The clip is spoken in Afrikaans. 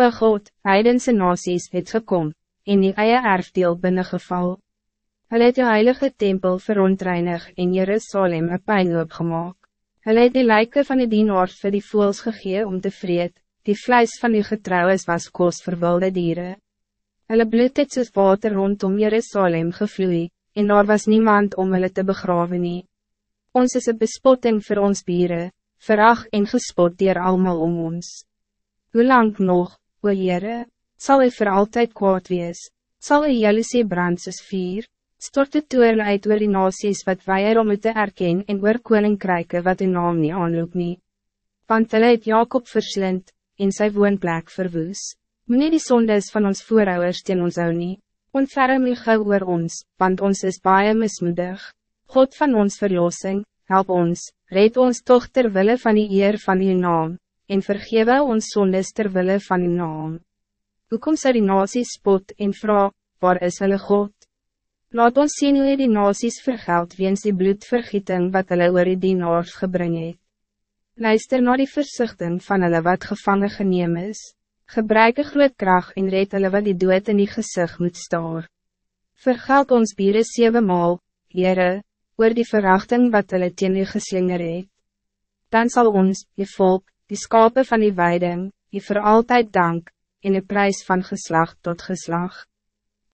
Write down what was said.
O God, heidense nasies het gekom, en die eie erfdeel binnengeval. Hulle het jou heilige tempel verontreinig en Jerusalem een pijnloop gemaakt. Hulle het die lijken van die dienaars vir die voels gegee om te vreed, die vlijs van die getrouwes was koos vir wilde dieren. Hulle bloed het soos water rondom Jerusalem gevloei, en daar was niemand om hulle te begraven nie. Ons is een bespotting voor ons bieren, verag en gespot dier allemaal om ons. Hoe lang nog, o Heere, sal hy voor altijd kwaad wees, sal hy jaloesie brand soos vier? stort het toerle uit oor die nasies wat weier om het te erken en oor koninkryke wat die naam niet aanloop nie. Want hulle het Jacob verslind, en sy woonplek verwoes. Meneer die sondes van ons voorouders teen ons hou nie, ontferm u gauw oor ons, want ons is baie mismoedig. God van ons verlossing, help ons, red ons toch terwille van die eer van uw naam, en vergewe ons sondes terwille van uw naam. Hoekom sy die nasies spot en vraag, waar is hulle God? Laat ons sien hoe die nasies vergeld weens die bloedvergieting wat hulle oor die dienaars gebring het. Luister na die versichting van hulle wat gevangen geneem is. Gebruik een groot kracht en red hulle wat die dood in die gezicht moet staar. Vergeld ons bieren zeven maal, Heere, oor die verachting wat hulle teen u geslinger het. Dan zal ons, je volk, die skapen van die weiding, je voor altijd dank, in de prijs van geslag tot geslag.